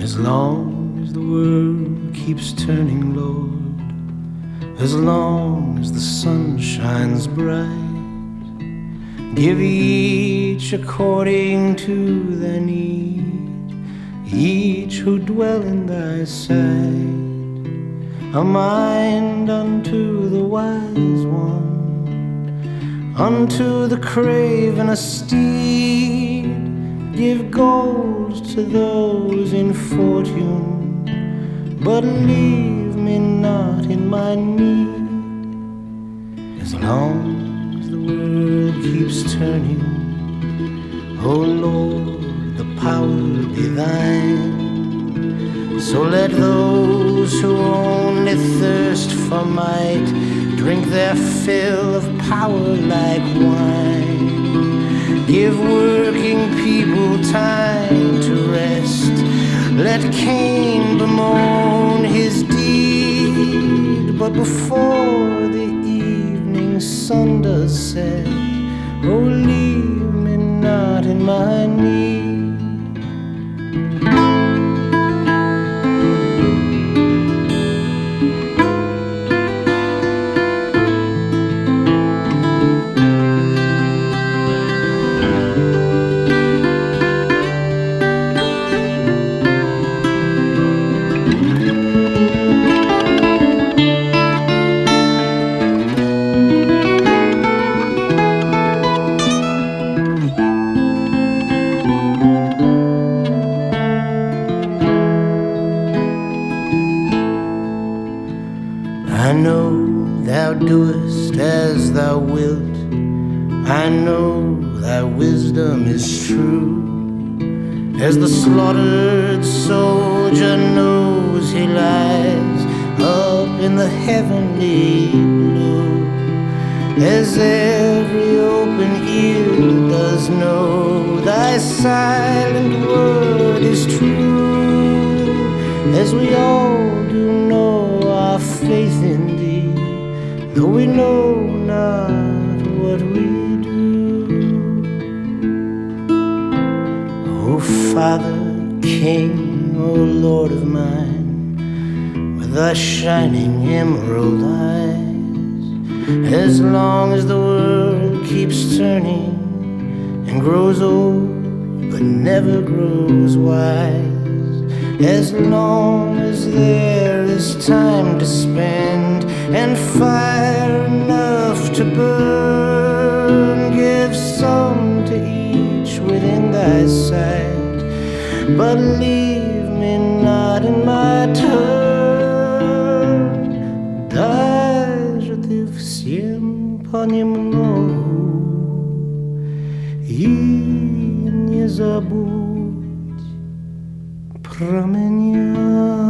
As long as the world keeps turning, Lord, as long as the sun shines bright, give each according to their need, each who dwell in thy sight, a mind unto the wise one, unto the craven a steed, give gold to those in fortune, but leave me not in my need. As long as the world keeps turning, O Lord, the power be thine. So let those who only thirst for might drink their fill of power like wine. Give working people time to rest. Let Cain bemoan his deed, but before the evening sun does set, oh, leave me not in my need. I know thou doest as thou wilt. I know thy wisdom is true. As the slaughtered soldier knows he lies up in the heavenly blue. As every open ear does know thy silent word is true. As we all faith in thee, though we know not what we do. O Father, King, O Lord of mine, with thy shining emerald eyes, as long as the world keeps turning and grows old but never grows wise As long as there is time to spend and fire enough to burn, give some to each within thy sight, but leave me not in my turn. Дай же ты всем понемногу и не забудь Ramienia.